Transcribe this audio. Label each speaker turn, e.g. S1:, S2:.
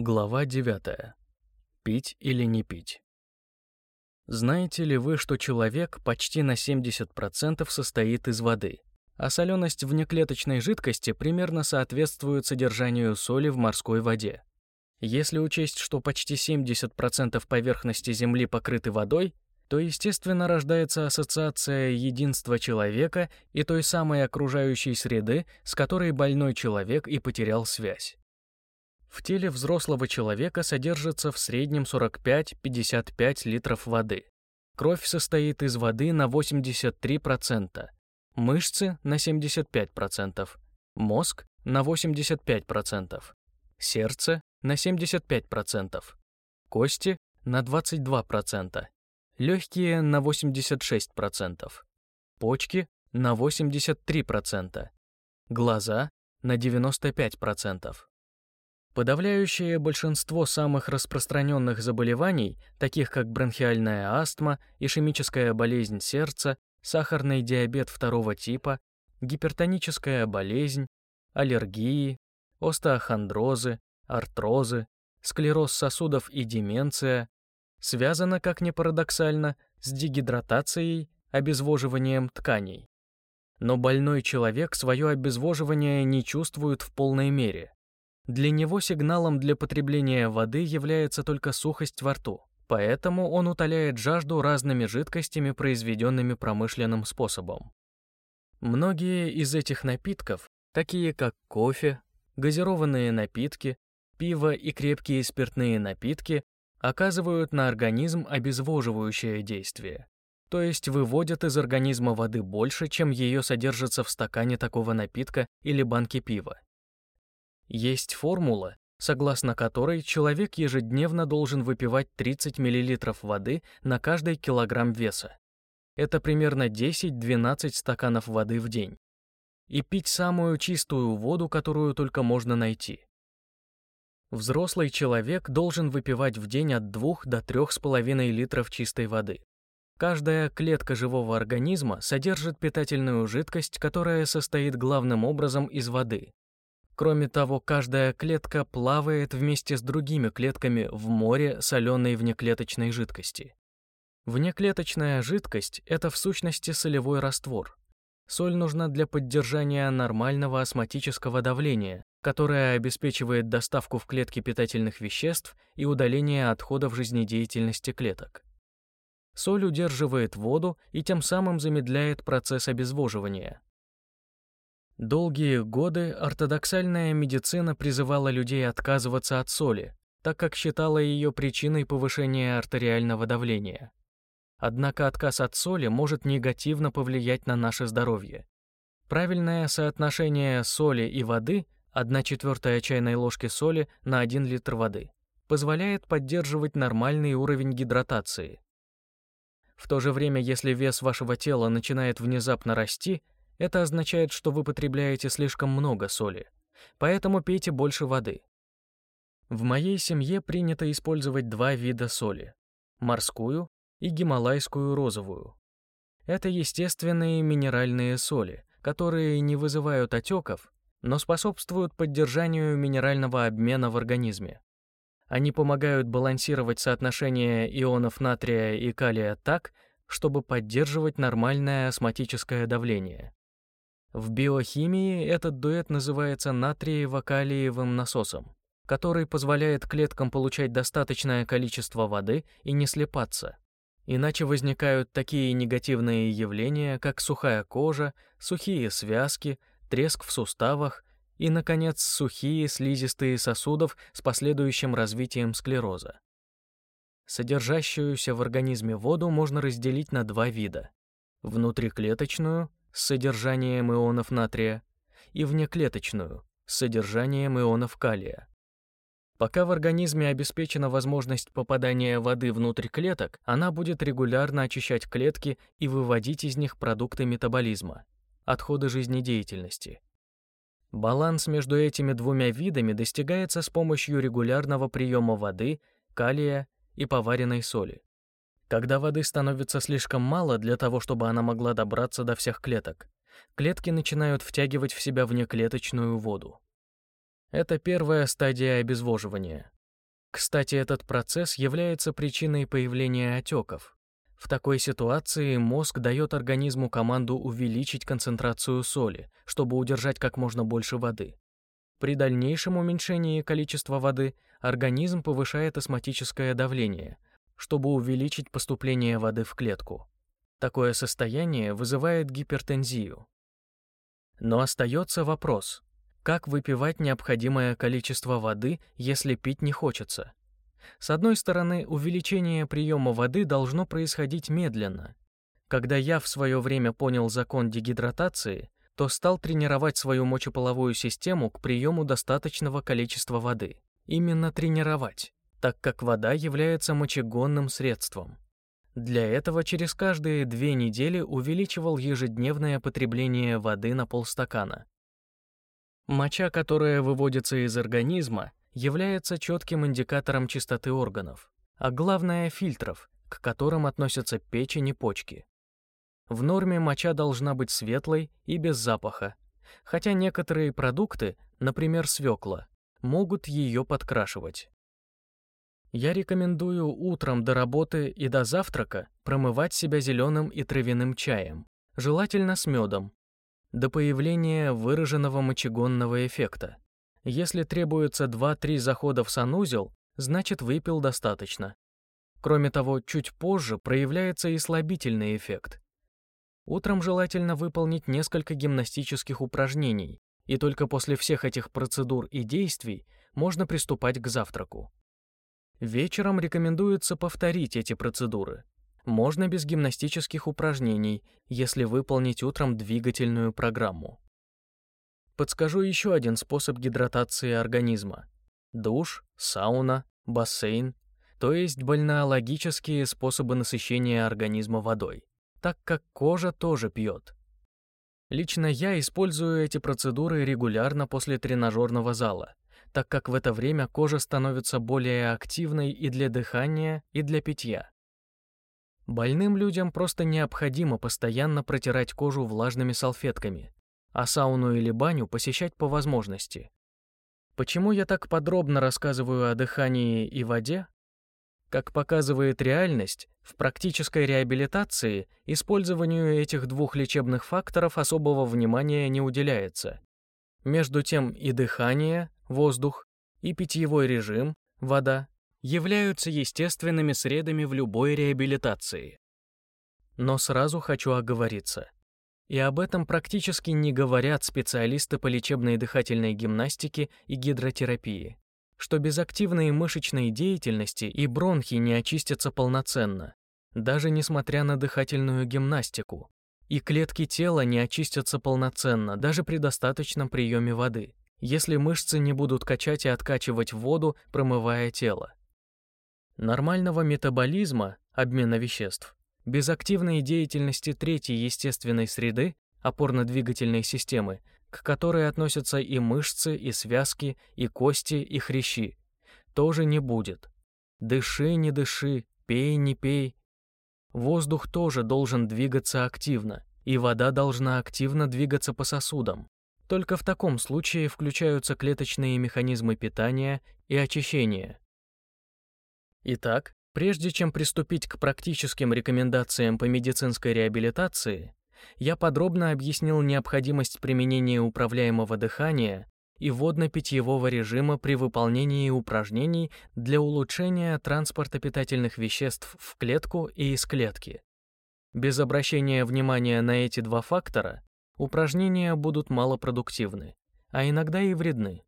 S1: Глава 9. Пить или не пить? Знаете ли вы, что человек почти на 70% состоит из воды, а соленость внеклеточной жидкости примерно соответствует содержанию соли в морской воде? Если учесть, что почти 70% поверхности Земли покрыты водой, то, естественно, рождается ассоциация единства человека и той самой окружающей среды, с которой больной человек и потерял связь. В теле взрослого человека содержится в среднем 45-55 литров воды. Кровь состоит из воды на 83%, мышцы на 75%, мозг на 85%, сердце на 75%, кости на 22%, легкие на 86%, почки на 83%, глаза на 95%. Подавляющее большинство самых распространенных заболеваний, таких как бронхиальная астма, ишемическая болезнь сердца, сахарный диабет второго типа, гипертоническая болезнь, аллергии, остеохондрозы, артрозы, склероз сосудов и деменция, связано, как ни парадоксально, с дегидратацией, обезвоживанием тканей. Но больной человек свое обезвоживание не чувствует в полной мере. Для него сигналом для потребления воды является только сухость во рту, поэтому он утоляет жажду разными жидкостями, произведенными промышленным способом. Многие из этих напитков, такие как кофе, газированные напитки, пиво и крепкие спиртные напитки, оказывают на организм обезвоживающее действие, то есть выводят из организма воды больше, чем ее содержится в стакане такого напитка или банке пива. Есть формула, согласно которой человек ежедневно должен выпивать 30 мл воды на каждый килограмм веса. Это примерно 10-12 стаканов воды в день. И пить самую чистую воду, которую только можно найти. Взрослый человек должен выпивать в день от 2 до 3,5 литров чистой воды. Каждая клетка живого организма содержит питательную жидкость, которая состоит главным образом из воды, Кроме того, каждая клетка плавает вместе с другими клетками в море соленой внеклеточной жидкости. Внеклеточная жидкость – это в сущности солевой раствор. Соль нужна для поддержания нормального осмотического давления, которое обеспечивает доставку в клетки питательных веществ и удаление отходов жизнедеятельности клеток. Соль удерживает воду и тем самым замедляет процесс обезвоживания, Долгие годы ортодоксальная медицина призывала людей отказываться от соли, так как считала ее причиной повышения артериального давления. Однако отказ от соли может негативно повлиять на наше здоровье. Правильное соотношение соли и воды, 1 четвертая чайной ложки соли на 1 литр воды, позволяет поддерживать нормальный уровень гидратации. В то же время, если вес вашего тела начинает внезапно расти, это означает, что вы потребляете слишком много соли, поэтому пейте больше воды. В моей семье принято использовать два вида соли – морскую и гималайскую розовую. Это естественные минеральные соли, которые не вызывают отеков, но способствуют поддержанию минерального обмена в организме. Они помогают балансировать соотношение ионов натрия и калия так, чтобы поддерживать нормальное осмотическое давление. В биохимии этот дуэт называется натриево-калиевым насосом, который позволяет клеткам получать достаточное количество воды и не слепаться. Иначе возникают такие негативные явления, как сухая кожа, сухие связки, треск в суставах и, наконец, сухие слизистые сосудов с последующим развитием склероза. Содержащуюся в организме воду можно разделить на два вида – внутриклеточную с содержанием ионов натрия и внеклеточную с содержанием ионов калия. Пока в организме обеспечена возможность попадания воды внутрь клеток, она будет регулярно очищать клетки и выводить из них продукты метаболизма, отходы жизнедеятельности. Баланс между этими двумя видами достигается с помощью регулярного приема воды, калия и поваренной соли. Когда воды становится слишком мало для того, чтобы она могла добраться до всех клеток, клетки начинают втягивать в себя внеклеточную воду. Это первая стадия обезвоживания. Кстати, этот процесс является причиной появления отеков. В такой ситуации мозг дает организму команду увеличить концентрацию соли, чтобы удержать как можно больше воды. При дальнейшем уменьшении количества воды организм повышает астматическое давление, чтобы увеличить поступление воды в клетку. Такое состояние вызывает гипертензию. Но остается вопрос, как выпивать необходимое количество воды, если пить не хочется? С одной стороны, увеличение приема воды должно происходить медленно. Когда я в свое время понял закон дегидратации, то стал тренировать свою мочеполовую систему к приему достаточного количества воды. Именно тренировать, так как вода является мочегонным средством. Для этого через каждые две недели увеличивал ежедневное потребление воды на полстакана. Моча, которая выводится из организма, является четким индикатором чистоты органов, а главное – фильтров, к которым относятся печень и почки. В норме моча должна быть светлой и без запаха, хотя некоторые продукты, например, свекла, могут ее подкрашивать. Я рекомендую утром до работы и до завтрака промывать себя зеленым и травяным чаем, желательно с медом, до появления выраженного мочегонного эффекта. Если требуется 2-3 захода в санузел, значит выпил достаточно. Кроме того, чуть позже проявляется и слабительный эффект. Утром желательно выполнить несколько гимнастических упражнений, и только после всех этих процедур и действий можно приступать к завтраку. Вечером рекомендуется повторить эти процедуры. Можно без гимнастических упражнений, если выполнить утром двигательную программу. Подскажу еще один способ гидратации организма. Душ, сауна, бассейн, то есть больноалогические способы насыщения организма водой, так как кожа тоже пьет. Лично я использую эти процедуры регулярно после тренажерного зала, так как в это время кожа становится более активной и для дыхания, и для питья. Больным людям просто необходимо постоянно протирать кожу влажными салфетками, а сауну или баню посещать по возможности. Почему я так подробно рассказываю о дыхании и воде? Как показывает реальность, в практической реабилитации использованию этих двух лечебных факторов особого внимания не уделяется. Между тем и дыхание, воздух, и питьевой режим, вода, являются естественными средами в любой реабилитации. Но сразу хочу оговориться. И об этом практически не говорят специалисты по лечебной дыхательной гимнастике и гидротерапии, что без активной мышечной деятельности и бронхи не очистятся полноценно, даже несмотря на дыхательную гимнастику, и клетки тела не очистятся полноценно даже при достаточном приеме воды если мышцы не будут качать и откачивать воду, промывая тело. Нормального метаболизма, обмена веществ, без активной деятельности третьей естественной среды, опорно-двигательной системы, к которой относятся и мышцы, и связки, и кости, и хрящи, тоже не будет. Дыши, не дыши, пей, не пей. Воздух тоже должен двигаться активно, и вода должна активно двигаться по сосудам. Только в таком случае включаются клеточные механизмы питания и очищения. Итак, прежде чем приступить к практическим рекомендациям по медицинской реабилитации, я подробно объяснил необходимость применения управляемого дыхания и водно-питьевого режима при выполнении упражнений для улучшения транспорта питательных веществ в клетку и из клетки. Без обращения внимания на эти два фактора упражнения будут малопродуктивны, а иногда и вредны.